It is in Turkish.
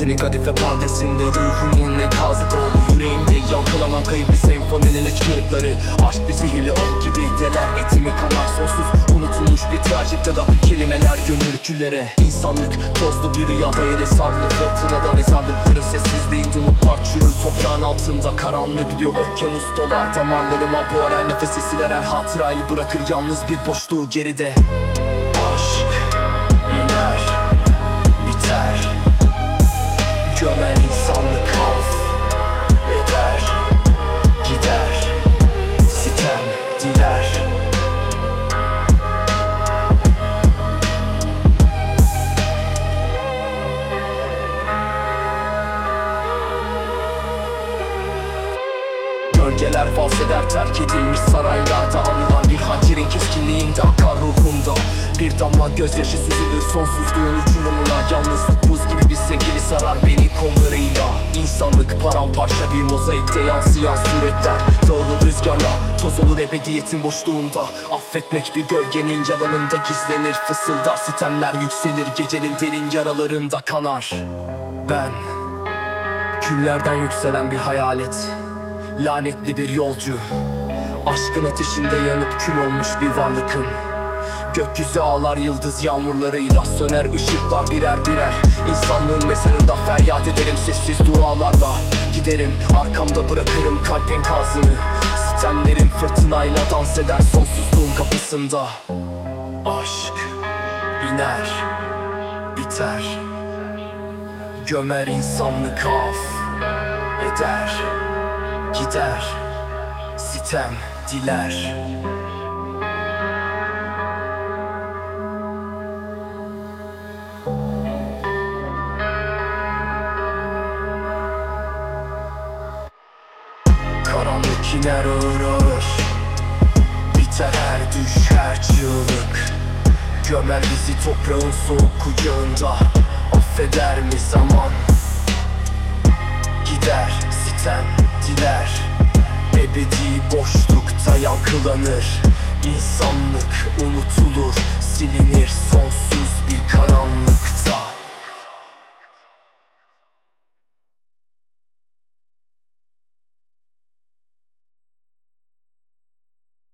Seni kadife perdesinde ruhumun ne taze dolu Yüreğimde yankılanan kayıp bir senfoninin çığlıkları. Aşk bir sihirli ok gibi deler etimi kanar sonsuz Unutulmuş bir trajekte da kelimeler gönül küllere. İnsanlık tozlu bir rüyada yere sarılı fırtınada ve sandıkları sessizliğin Bulutlar çürür toprağın altında karanlık diyor okyanus dolar. Damarlarıma boğar her nefes esiler her hatırayı bırakır. Yalnız bir boşluğu geride. Gölgeler eder terk edilmiş saraylarda Anılan bir hançerin keskinliğinde akar ruhumda Bir damla gözyaşı süzülür sonsuzluğun uçurumuna Yalnızlık buz gibi bir sevgili sarar beni kollarıyla. İnsanlık paramparça bir mozaikte yansıyan suretler Dağılır rüzgarla toz olur ebediyetin boşluğunda. Affetmek bir gölgenin yalanında gizlenir. Fısıldar sitemler yükselir gecenin derin yaralarında kanar. Ben Küllerden yükselen bir hayalet Lanetli bir yolcu. Aşkın ateşinde yanıp kül olmuş bir varlıkım Gökyüzü ağlar yıldız yağmurlarıyla Söner ışıklar birer birer. İnsanlığın mezarında feryat ederim sessiz dualarla. Giderim arkamda bırakırım kalp enkazını Sitemlerim fırtınayla dans eder sonsuzluğun kapısında. Aşk iner biter. Gömer insanlık af eder Gider sitem diler. Karanlık iner ağır ağır. Biter her düş her çığlık. Gömer bizi toprağın soğuk kucağında Affeder mi zaman? Gider sitem diler Ebedi boşlukta yankılanır İnsanlık unutulur